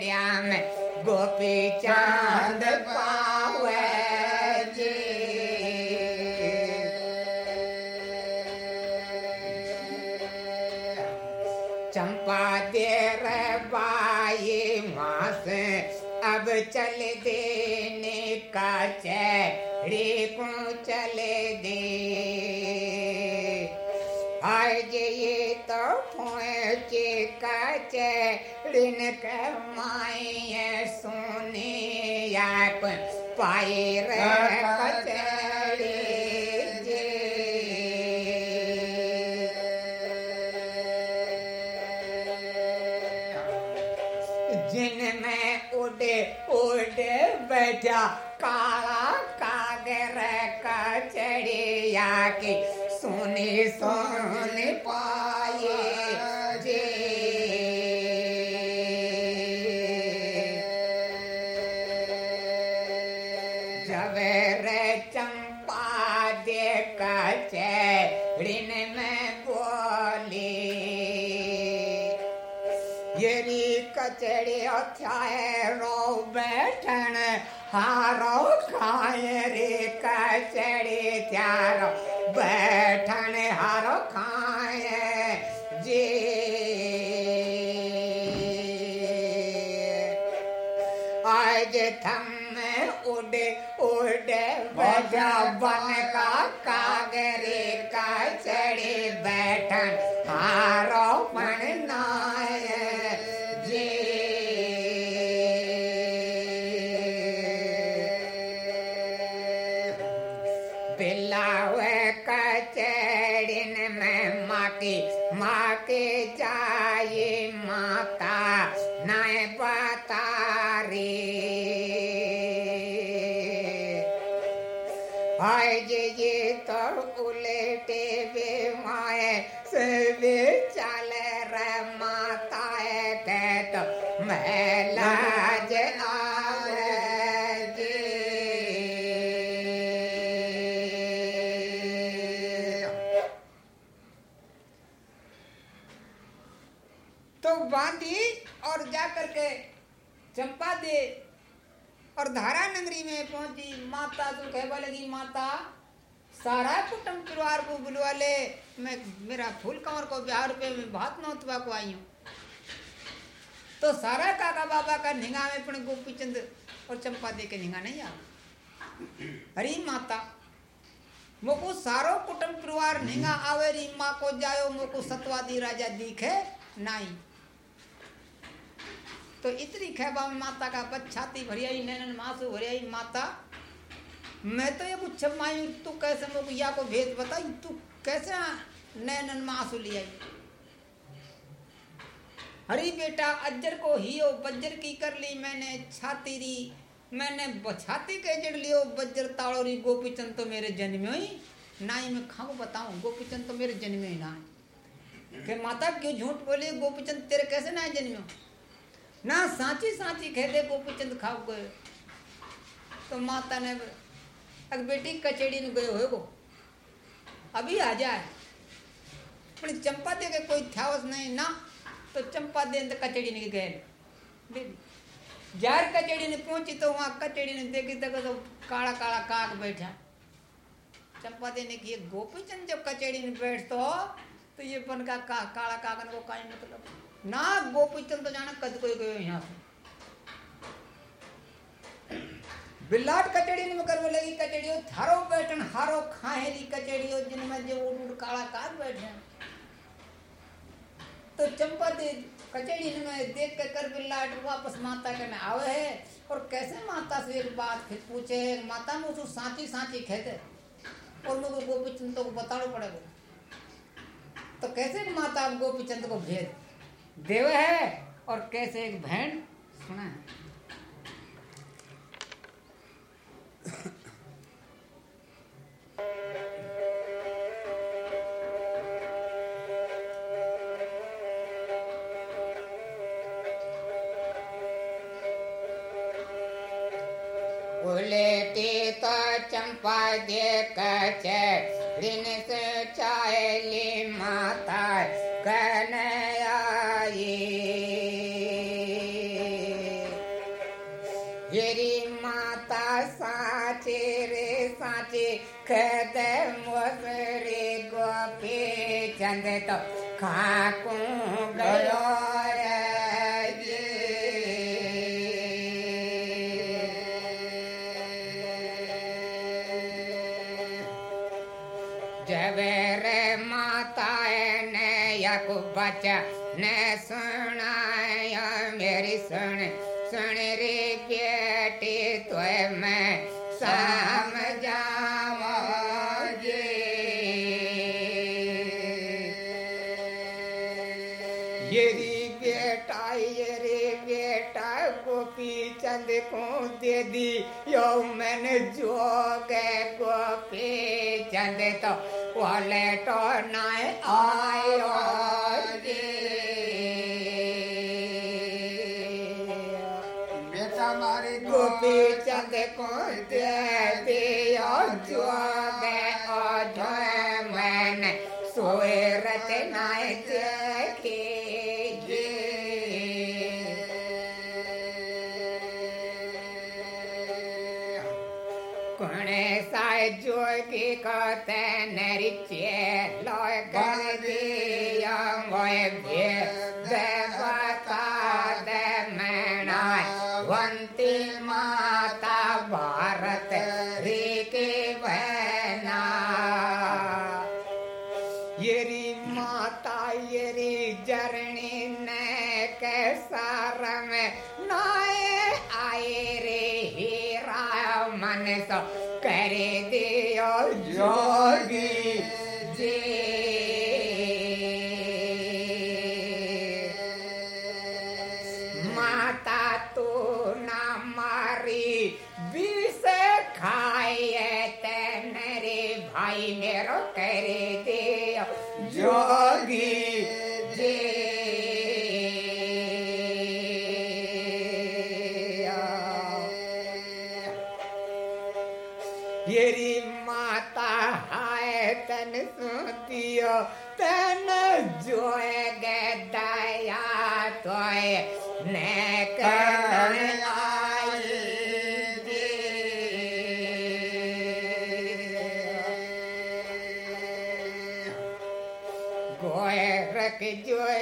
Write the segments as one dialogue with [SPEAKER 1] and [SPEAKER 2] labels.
[SPEAKER 1] कचड़िया में गोपी चाँद पावे जी। चंपा देर बाई मास, अब चल देने का चेहरे को चले दे। पहुँचे का चेहरिन कमाए सोने आप पाए कचड़ी जिनमें उड़े उड़े बैठा काला कागर की सोने सोने पाए हारो खाए रे कचड़ी त्यारो, बैठन हारो खाए जी। आज थम उड़े उड़े बजा बन का कागरे का चढ़े बैठन हारो पण और धारा नगरी में पहुँची। माता तो कहवा लगी, माता, सारा कुटुंब परिवार को बुलवा ले। मैं, मेरा फूल कंवर को ब्याह रुपये में भात नौतवा को आई हूँ। तो सारा काका बाबा का निगाह में पण गोपी चंद और चंपा दे के निगाह नहीं आ। अरे माता, मोको सारो कुटुंब परिवार निगाह आवे री, माँ को जायो, मोको सतवादी राजा दिखे नहीं तो इतनी खैबा में माता का बच छाती भरियाई नैनन मासू भरियाई माता। मैं तो ये कुछ माई तू कैसे मोको या को भेद बताई? तू कैसे नैनन मासू ले आई? हरी बेटा, अज्जर को हियो बज्जर की कर ली मैंने छाती री। मैंने ब- छाती के जड़ लियो बज्जर ताड़ो री। गोपीचंद तो मेरे जन्म ही ना ही मैं खाऊं, बताऊँ, गोपीचंद तो मेरे जन्म ही ना। है कि माता क्यों झूठ बोली? गोपीचंद तेरे कैसे ना है जन्म ना सांची सांची खेदे गोपीचंद खाओ गए। तो माता ने अगर बेटी कचेड़ी में गए हो वो। अभी आ जाए। पर चंपा दे के कोई थावस नहीं ना। तो चंपा दे तो कचेड़ी नहीं गए। जार कचेड़ी ने पहुँची तो वहाँ कचेड़ी ने देखी तक तो काला काला काक बैठा। चंपा दे ने कि गोपीचंद जब कचेड़ी में बैठ तो, तो ये बन का काला काक ने वो काई मतलब ना गोपी चंद तो जाना, कद कोई गयो यहाँ से। बिल्लाट कचेड़ी में करवे लगी कचेड़ी थारो बैठन, हारो खाहेली कचेड़ी जिनमें जो उड़ उड़ काला काक बैठे तो चंपा दे, कचेड़ी में देख के कर बिल्लाट वापस माता के में आवे है, और कैसे माता से एक बात फिर पूछे है? माता में उसको साची साची कहते और लोगों गोपी चंद को बताना पड़ेगा। तो कैसे माता गोपी चंद को भेद देव है और कैसे एक बहन? सुना है। जब रे माता ने यक बच्चा ने सुनाया मेरी सुन बेटा येरे बेटा गोपी चंद को दे दी। यो मैंने जो के गोपी चंद तो वाले तो नाय आयो
[SPEAKER 2] बेटा मारी
[SPEAKER 1] गोपी चंद को दे दियो जो जोगी कहते नरिचे लय कर दिया मोय जोगी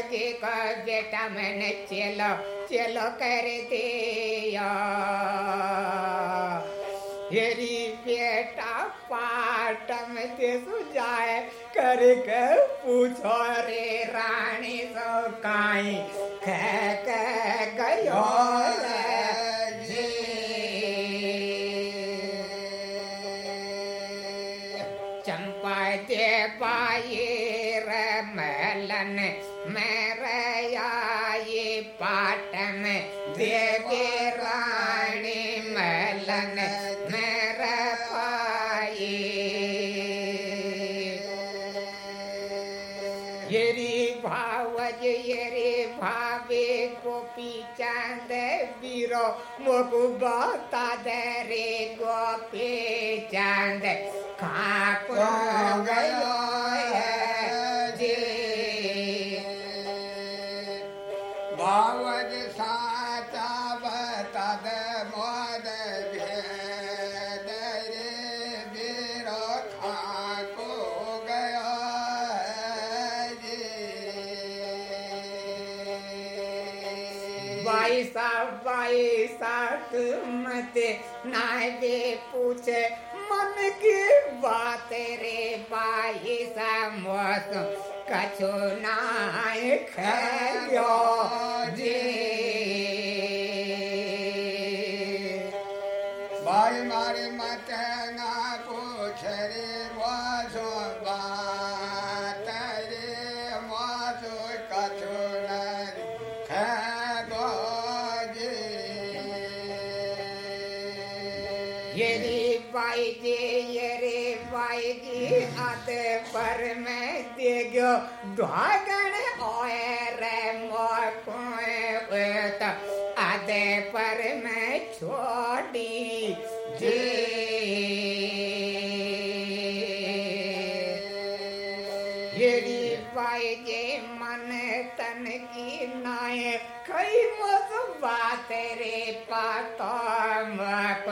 [SPEAKER 1] जोगी को बेटा मैंने चलो चलो कर दिया। बेटा में ते सुझाए करके पूछो रे रानी सो काई, कह के गयो रे। वीरो मोकु बता दे रे गोपी चाँद खाको पूछे मन की बात रे बाई मौसम कछु नाय खयो। जी गयो ध्वागण ओए रे मोकोए पर मैं छोड़ी जी। येरी बाई जी मन तन की नाय कई मत बात रे पातो मक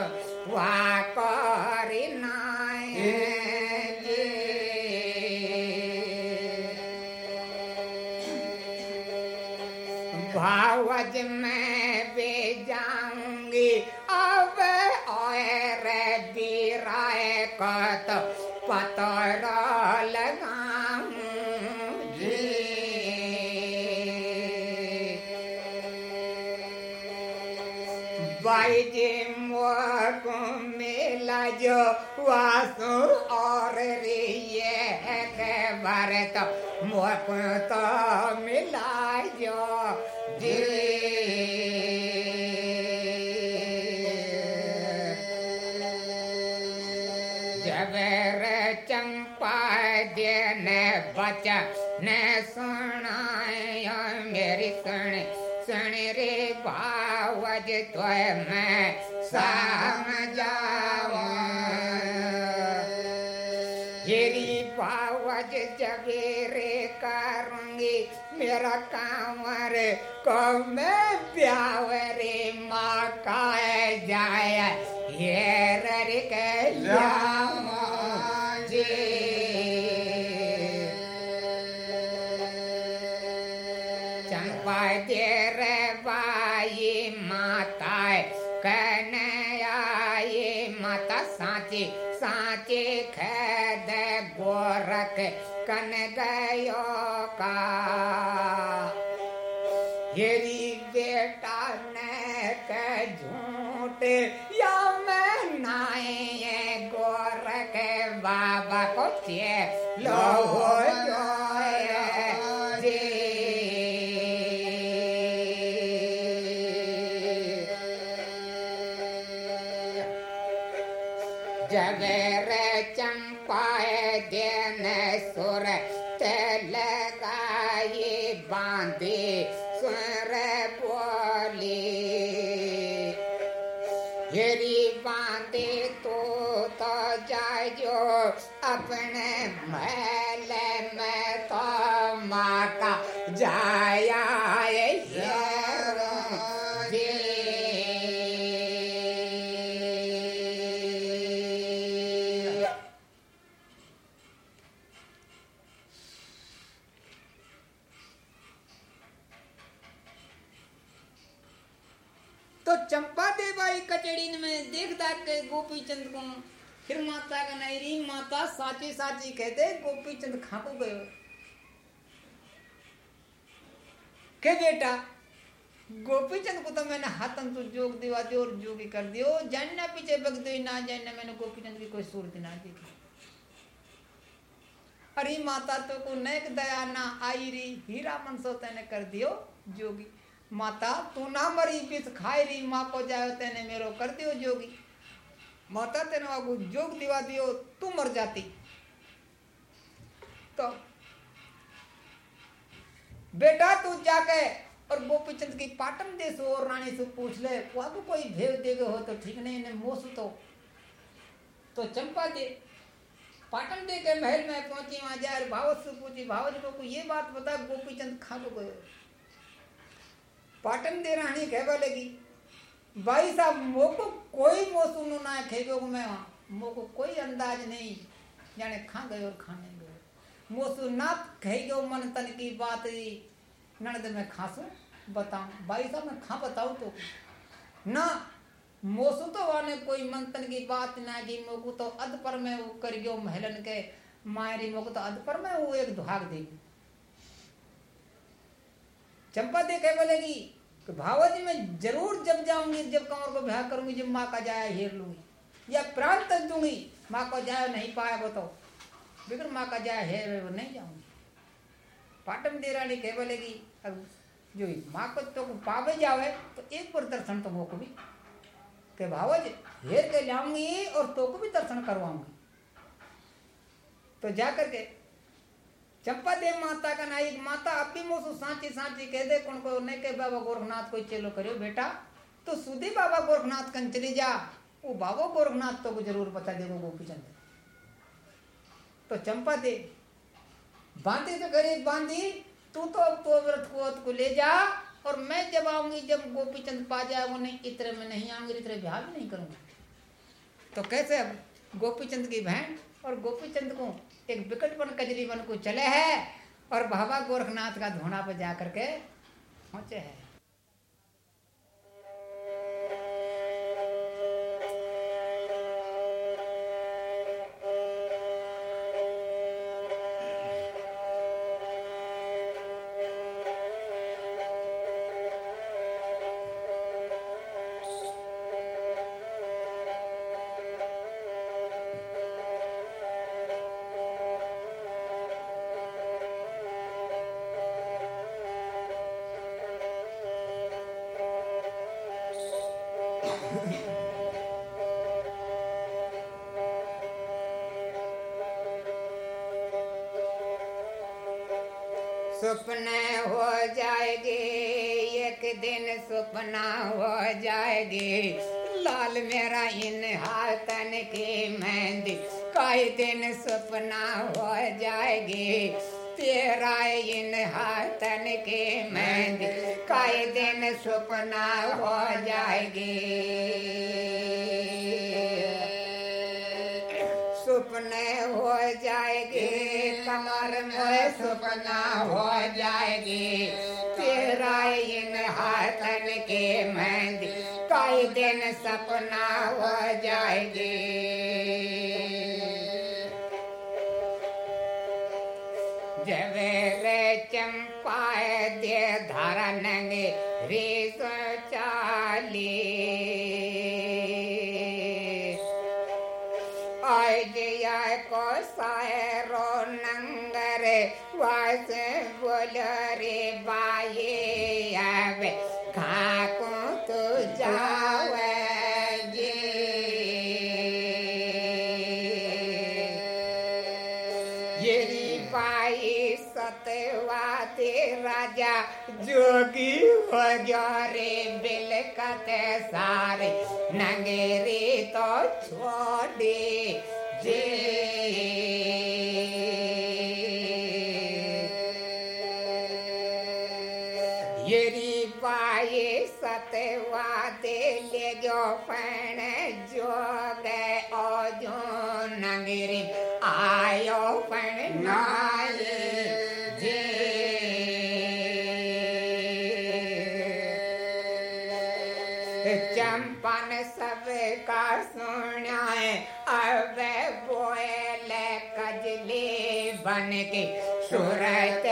[SPEAKER 1] वासु और रिये भरत मोर तो मिला जो। जबर चंपा देन बचन सुनाय, मेरी सुन सुन रे बावज तो मैं समझावा कांवर को मैं ब्याह रे माँ का जाय ये रे चंपा देर बाई माता कन्याई माता साची साची खेद गोरख कन गयो का। के गोपी चंद को फिर माता का नहीं रही माता साची साची कहते, गोपी चंद खाको गयो के बेटा, गोपी चंद को तो मैंने हाथन तो जोग दिवा दियो और जोगी कर दियो जानना पीछे बग दो, ना जानना, मैंने गोपी चंद की कोई सूरत ना देखी अरे माता तो को नेक दया ना आई री, हीरा मनसो तेने कर दियो जोगी। माता, तू ना मरी, पिस खाई री, माँ को जायो तेने मेरो कर दियो जोगी। माता तेने वागू जोग दिवा दियो तू मर जाती। तो बेटा तू जाके और गोपीचंद की पाटन देश और रानी से पूछ ले वागू कोई भेव देगे हो तो ठीक नहीं ने मोसू तो। तो चंपा दे पाटन दे के महल में पहुँची, वहाँ जाए भावत से पूछी, भावत को ये बात बता, गोपीचंद खा को गयो पाटन दे रानी कहवा लगी भाई साहब, मोको कोई मोसुनो ना खेगो मैं, मोको कोई अंदाज नहीं, जाने खा गए और खाने गए। मोसु ना खेगो मन तन की बात ही, ननद में खासू बताऊँ? भाई साहब, मैं खा बताऊँ तो? ना मोसु तो वाने कोई मंतन की बात ना की, मोकू तो अध पर में वो कर गयो महलन के मायरी, मोकू तो अध पर में वो एक दुहाग देगी चंपा देखे कह बोलेगी कि भावजी मैं ज़रूर जब जाऊँगी, जब कंवर को ब्याह करूँगी, जब माँ का जाया हेर लूँगी, या प्राण तक दूँगी, माँ को जाया नहीं पाया वो तो बिगड़ माँ का जाया हेर वो नहीं जाऊँगी। पाटम दे रानी कह बोलेगी, अब जो माँ को तो पावे जावे तो एक बार दर्शन तो मोको भी। के भावज हेर के लाऊँगी और तो को भी दर्शन करवाऊँगी। तो जा करके चंपा देव माता का नायक माता अब मोसू सांची सांची कह दे, कौन को नहीं के बाबा गोरखनाथ कोई चलो करियो बेटा। तो सुधी बाबा गोरखनाथ कन चली जा, वो बाबा गोरखनाथ तो को ज़रूर बता देगो गोपीचंद। तो चंपा दे, बांधी तो गरीब बांधी, तू तो अब तो व्रत को को ले जा, और मैं जब आऊँगी, जब गोपी चंद पा जाए, वो नहीं इतने में नहीं आऊँगी इतने ब्याह भी नहीं करूँगा। तो कैसे अब गोपी चंद की बहन और गोपी चंद को एक विकट वन कजरी वन को चले है और बाबा गोरखनाथ का धोना पर जा करके पहुँचे है। सपने हो जाएगी, एक दिन सपना हो जाएगी। लाल मेरा इन हाथन की मेहंदी, कई दिन सपना हो जाएगी। तेरा इन हाथन की मेहंदी कई दिन सपना हो जाएगी। सपने हो जाएगी, कमर में सपना हो जाएगी। तेरा इन हाथन के मेहंदी कई दिन सपना हो जाएगी। धारा रे चाली आय को सायरो नंगर वास बोल रे बाये जोगी हो गया रे बिलकते सारे, नंगेरी तो छोड़े जे। येरी पाए सतवाते ले गयो पण जोग ओ जो नंगेरी। सूरत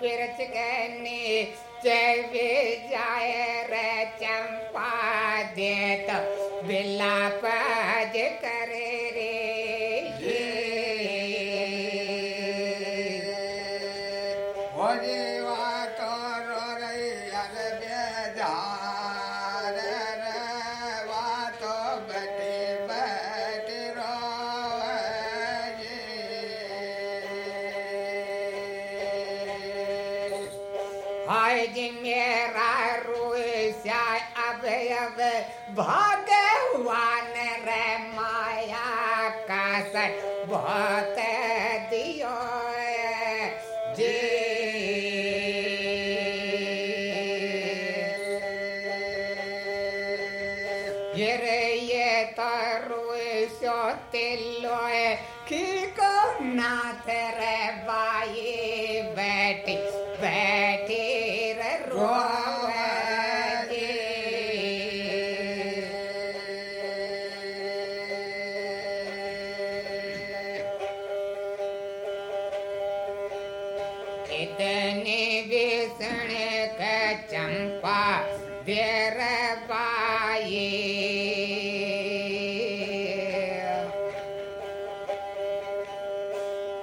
[SPEAKER 1] बिरच गनी चेवी जाए रे चंपा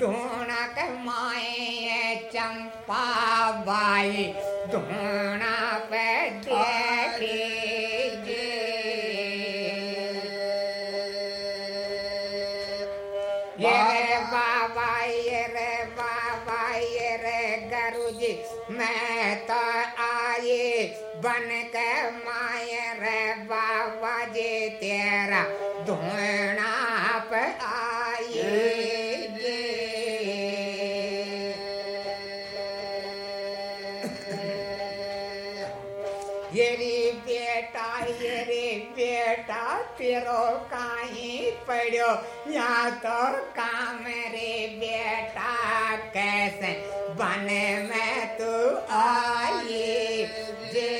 [SPEAKER 1] ढूंढक माए चंपा बाई ढूंढा पे देखे ये बाबा रे बाबा रे मैं तो आए बन के माए रे बाबा जी तेरा पड़ो या तो काम रे बेटा, कैसे बन में तू आई जे?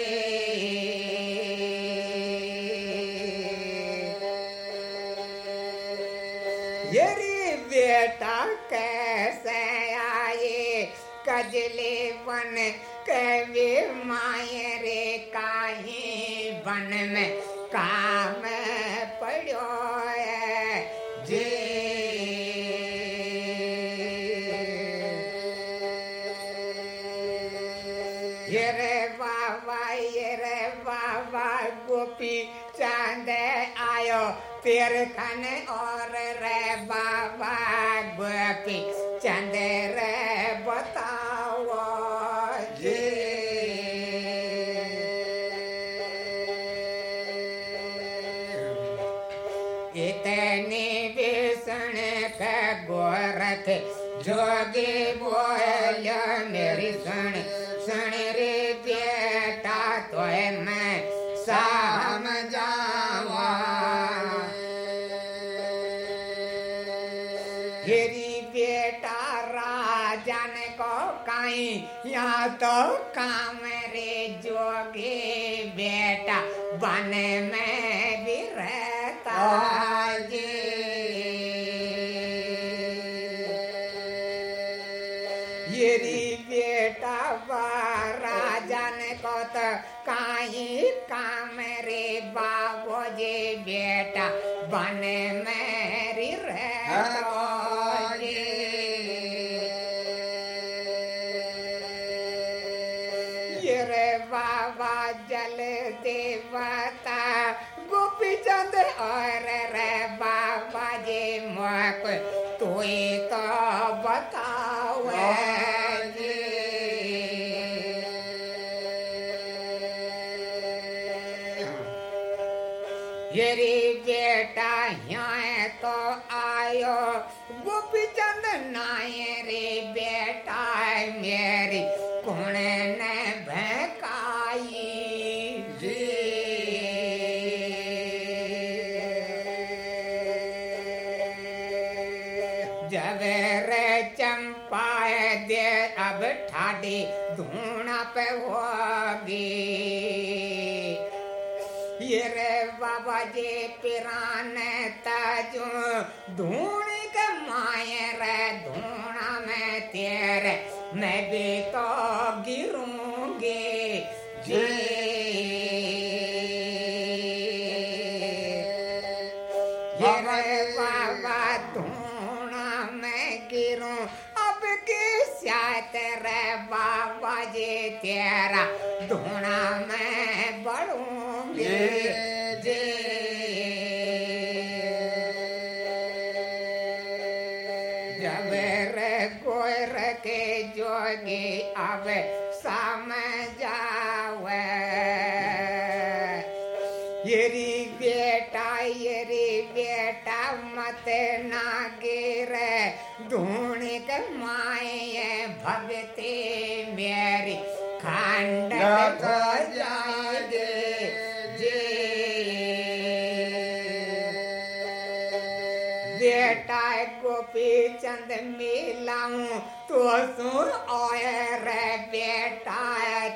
[SPEAKER 1] ये रे बेटा, कैसे आए? कजले बन कवे माए रे, काहे बन में तेर खन और रे बाबा चंद रे बताओ जी। इतने बेसन का गोरख जोगी बोल मेरी सुन। तो काम रे जोगे बेटा बन में भी रहता। और रे बाबा जी मोक तू तो बताओ ये रे बेटा यहाँ तो आयो गोपी चंद नाय रे बेटा मेरी। धूना पे होगी ये रे बाबा जी पिरान ताजू ढूंढ के माय रे ढूंढा मैं तेरे, मैं भी तो गिरूँगे। जी मेरा धुना मैं बढ़ूँगी जे। जब रे गोर के जोगी अब समझावे येरी बेटा येरी बेटा मत ना गिर। के माए भगत बेटा गोपी चंद मिलाऊं तो सुन और बेटा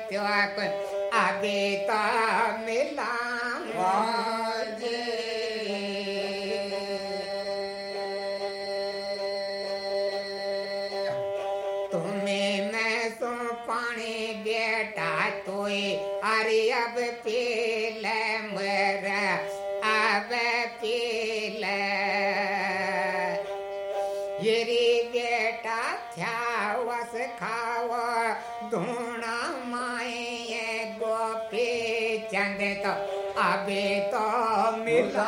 [SPEAKER 1] त्योक अभी तो मिलाऊं। हाँ। वेतामृता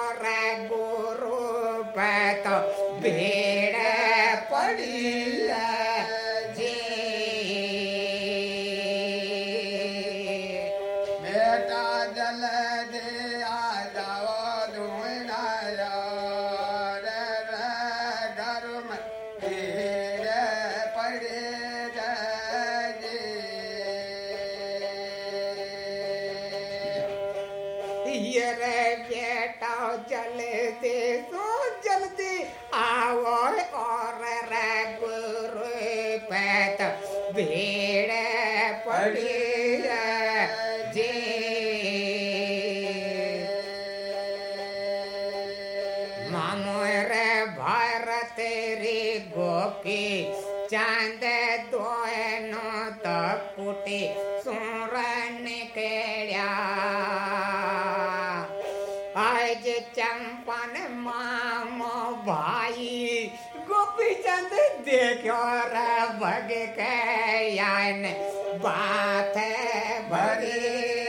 [SPEAKER 1] तो भेड़ पड़ी आज चंपन माम भाई गोपी चंद देखो रग के यान बात भरी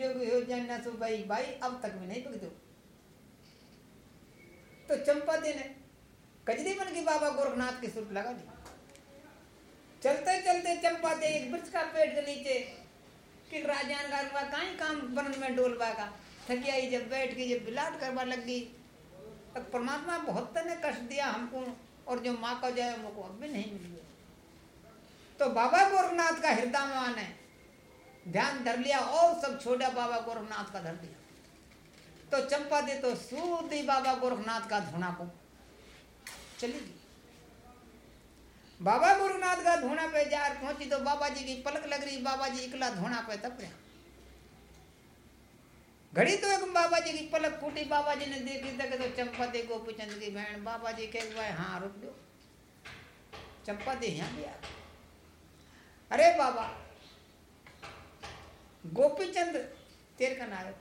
[SPEAKER 1] उद्योग योजना तो भाई भाई, अब तक भी नहीं पकड़ो तो चंपा देने कजरी बन के बाबा गोरखनाथ की सुट लगा दी चलते चलते चंपा दे एक वृक्ष का पेड़ के नीचे
[SPEAKER 3] कि राजान का हुआ का ही काम बन में डोलवा का थकिया आई जब बैठ के जब बिलाट करवा लग गई। तो परमात्मा बहुत तने कष्ट दिया हमको और जो माँ का जाए हमको अब भी नहीं मिली तो बाबा गोरखनाथ का हृदय मान है। ध्यान धर लिया और सब छोड़ा बाबा गोरखनाथ का धर दिया। तो चंपा दे तो सूदी बाबा गोरखनाथ का धुना को चली गई। बाबा गुरुनाथ का धोना पे जार पहुँची तो बाबा जी की पलक लग रही, बाबा जी इकला धोना पे तप रहा। घड़ी तो एक बाबा जी की पलक फूटी, बाबा जी ने देखी तक तो चंपा दे गोपीचंद की बहन, बाबा जी कह भाई हाँ रुक दो चंपा दे यहाँ भी आ अरे बाबा गोपीचंद, तेर का नायक।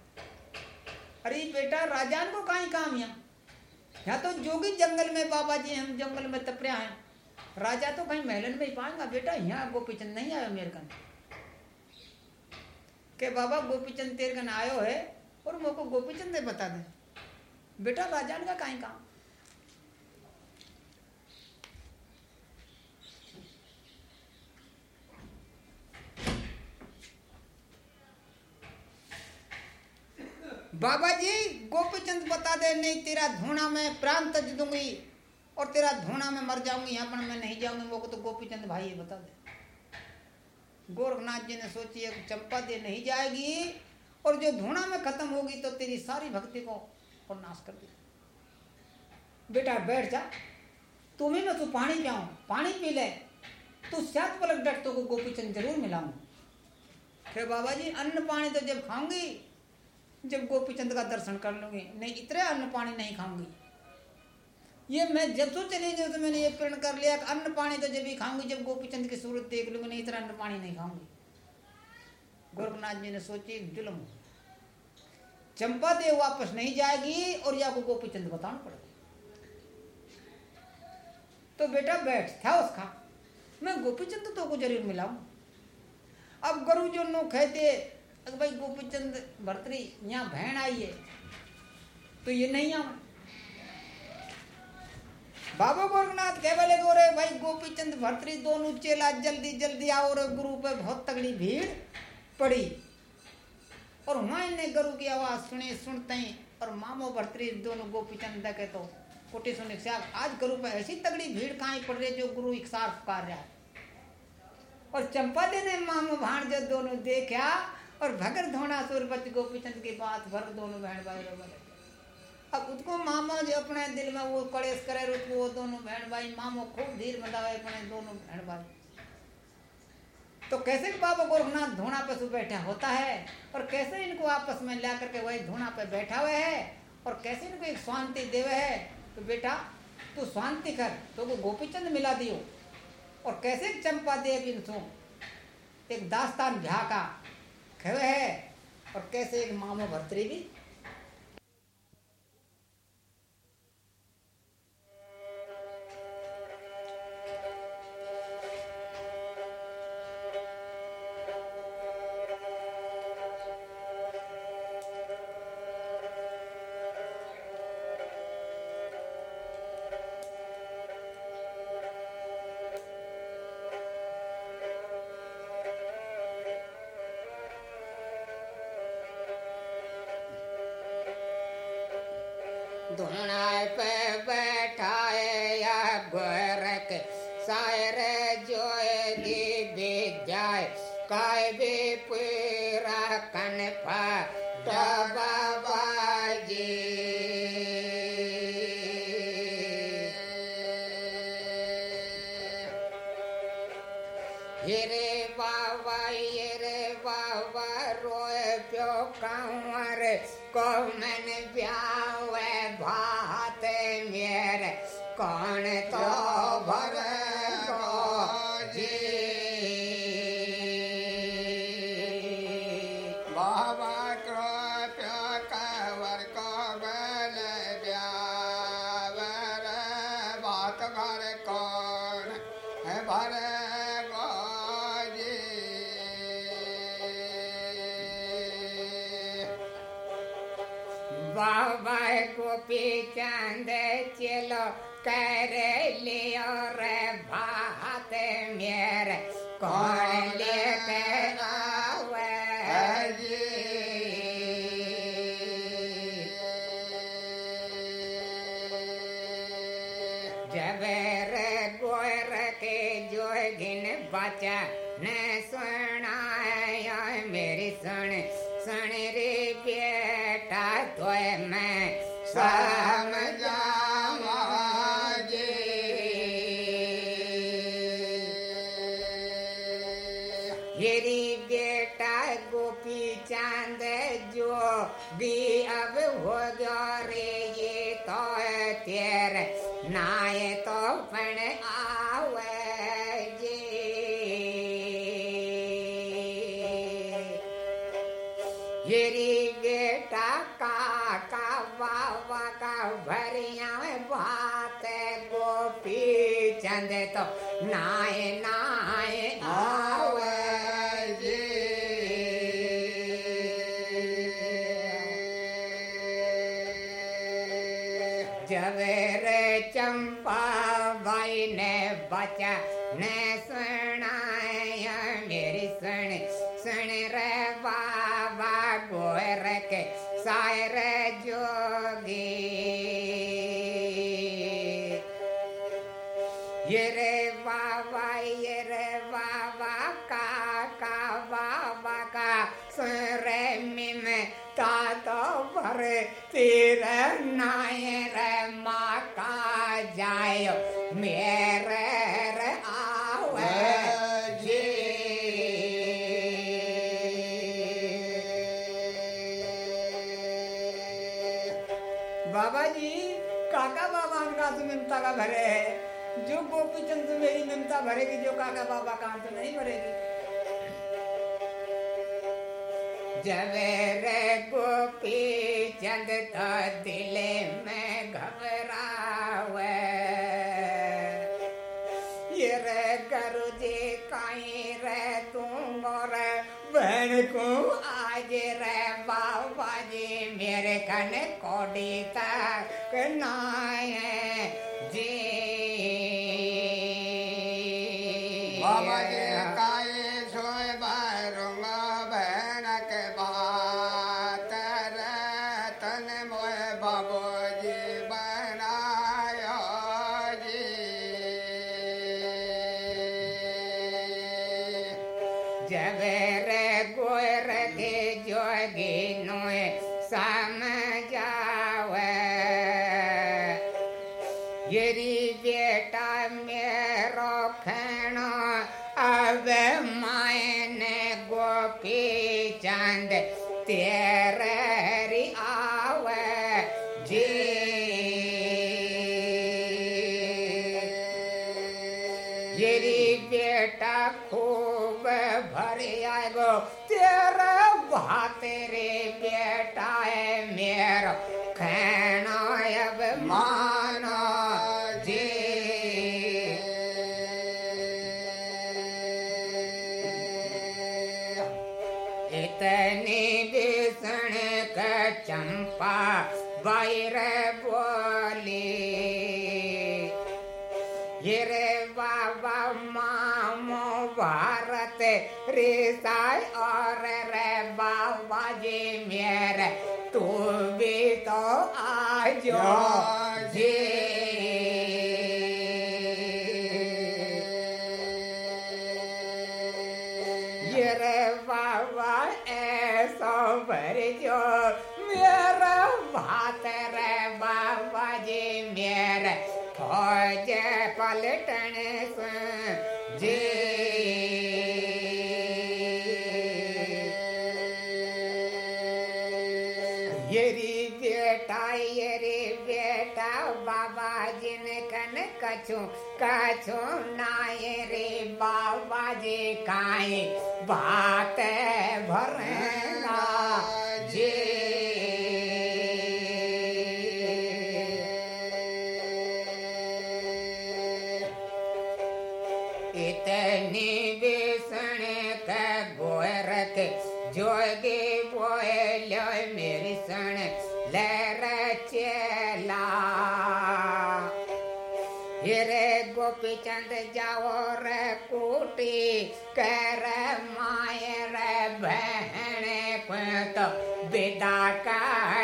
[SPEAKER 3] अरे बेटा, राजान को कहीं काम यहाँ यहाँ तो जोगी जंगल में बाबा जी हम जंगल में तपरिया हैं। राजा तो कहीं महलन में ही पाएँगा, बेटा, यहाँ गोपीचंद नहीं आयो मेरे कन के बाबा, गोपीचंद तेरे कन आयो है, और मोको गोपीचंद ने बता दे बेटा, राजान का कहीं काम? बाबा जी गोपीचंद बता दे, नहीं, तेरा धोना में प्राण तज दूँगी और तेरा धोना में मर जाऊँगी, यहाँ पर मैं नहीं जाऊँगी वो को तो गोपीचंद भाई बता दे। गोरखनाथ जी ने सोची है चंपा दे नहीं जाएगी और जो धोना में खत्म होगी तो तेरी सारी भक्ति को और नाश कर दी बेटा, बैठ जा। तुम्हें मैं तू पानी पियाऊं पानी पी ले। तू सात पलक डट तो को गोपीचंद ज़रूर मिलाऊं फिर बाबा जी अन्न पानी तो जब खाऊँगी जब गोपीचंद का दर्शन कर लूँगी। नहीं, इतने अन्न पानी नहीं खाऊँगी। ये मैं जब तो चली जाऊँ तो मैंने ये प्रण कर लिया कि अन्न पानी तो जब भी खाऊँगी, जब गोपीचंद की सूरत देख लूँगी, नहीं, इतना अन्न पानी नहीं खाऊँगी। गोरखनाथ जी ने सोची, जुलम चंपा देव वापस नहीं जाएगी और या को गोपीचंद बताना पड़ेगा। तो बेटा बैठ, था उसका। मैं गोपीचंद तो को ज़रूर मिलाऊं। अब गुरु जो नो कहते भाई गोपीचंद भरतरी यहाँ बहन आई है। तो ये नहीं आऊँ। बाबा गोरखनाथ कह बोले गोरे, भाई गोपीचंद भरतरी दोनों चेला जल्दी जल्दी आओ रे, गुरु पे बहुत तगड़ी भीड़ पड़ी। और वहाँ ने गुरु की आवाज़ सुने, सुनते ही, और मामो भरतरी दोनों गोपीचंद देखे तो कोटी सुने आज गुरु पे ऐसी तगड़ी भीड़ कहाँ पड़ रही जो गुरु इकसार पुकार रहा है? और चंपा दे ने मामो भाण जो दोनों देखा और भगर धोना सूरपति गोपीचंद की बात भर दोनों बहन भाई बोले अब उसको मामो जो अपने दिल में वो कलेश करे उसको वो दोनों बहन भाई, मामो खूब धीर मंदावे अपने दोनों बहन भाई। तो कैसे बाबा गोरखनाथ धोना पे बैठा होता है, और कैसे इनको आपस में ला करके वही धोना पे बैठा हुआ है, और कैसे इनको एक शांति देवे है तो बेटा, तू शांति कर तो वो गोपीचंद मिला दियो। और कैसे चंपा देव इनसो एक दास्तान झाका खवे है और कैसे एक मामो भर्तरी भी?
[SPEAKER 1] हिरे बाबा हेरे बाबा रोए प्यो कंवर को मैंने ब्याह भात കൽപ്പിക്കാണ്ട് ചിലോ കരലിയോറെ ഭാഗത്തെ മേരെ കോളിയൊക്കെ ജവേറെ ഗോയറക്കെ ജോഗിന് ബച്ചാ तो पण आवे जे। येरी गेटा का का का भरिया बात गोपी चंद तो नाय नाय नायर माँ का जायो मेरे रे आवे। जी बाबा जी काका बाबा का तो ममता का भरे है। जो गोपी चंद मेरी ममता भरेगी जो काका बाबा का तो नहीं भरेगी। जवे रे गोपी चंद तो दिले में घबरावे। ये रे गरु जी काई रे तू मोर बहन को आज रे बाबा जी मेरे कन कोडी तक नाय भीषण का चंपा बैर बोली। ये रे बाबा मामो भारत रिसाई और रे बाबा जी मेरे तू भी तो आजो जी। फौज पलटन से जी। येरी बेटा येरी बेटा बाबा जिन कन कछु रे बाबा जी काई। बात भरना गोपी जाओ रे कूटी कर मायर बहने को तो विदा कर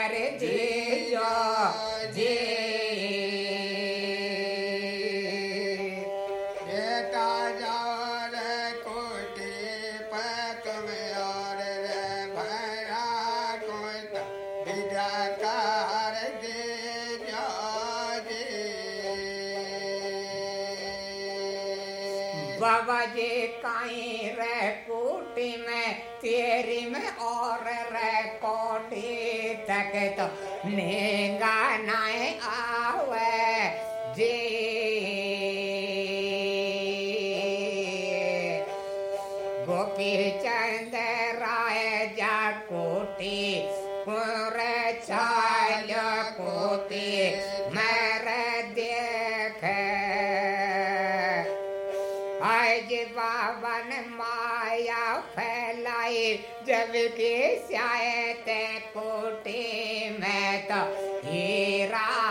[SPEAKER 1] जे। गोपी चंद राय जा कोटी कोटी देख। आज बाबन माया जब के स्याय कोटी। Hira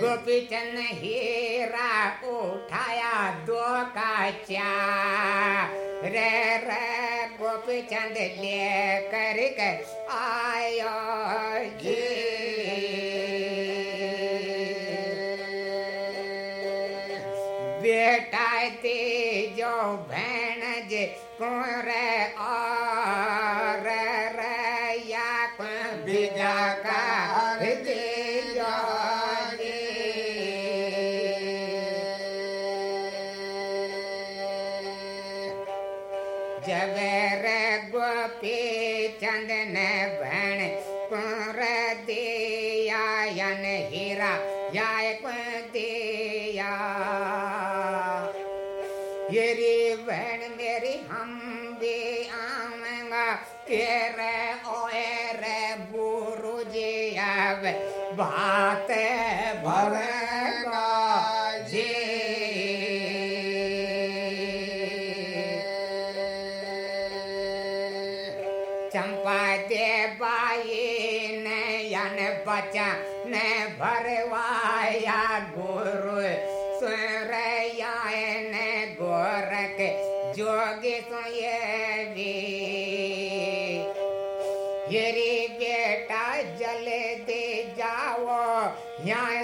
[SPEAKER 1] गोपी चंद हीरा उठाया दो काचा रे रे गोपी चंद ले कर आयो जी। बेटा ते जो भेण जे कौन जोग सुयरी ये बेटा जले दे जाओ यहाँ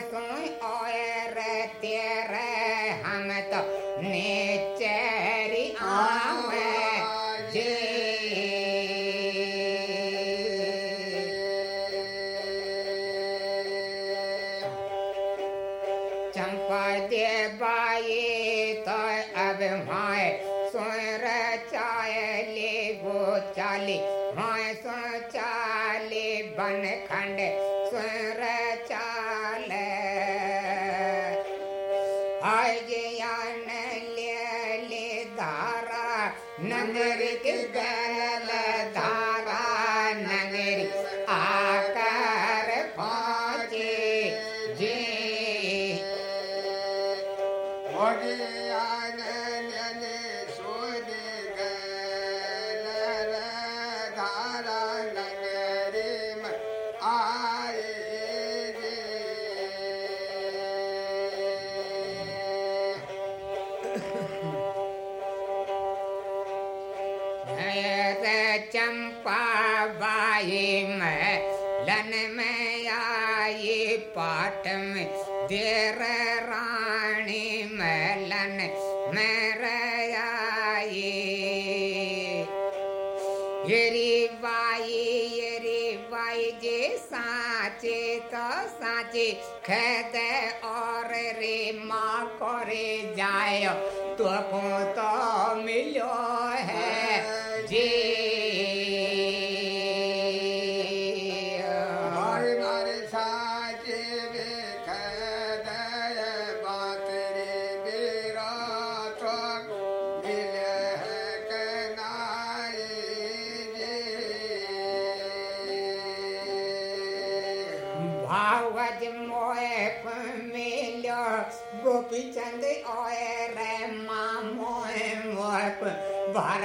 [SPEAKER 1] மறையாயே எரிவாயி எரிவாயி ஜே சாச்சே தோ சாச்சே খেদে অরে রে মা করে যায় তখন তো মিলয় ಭಾರ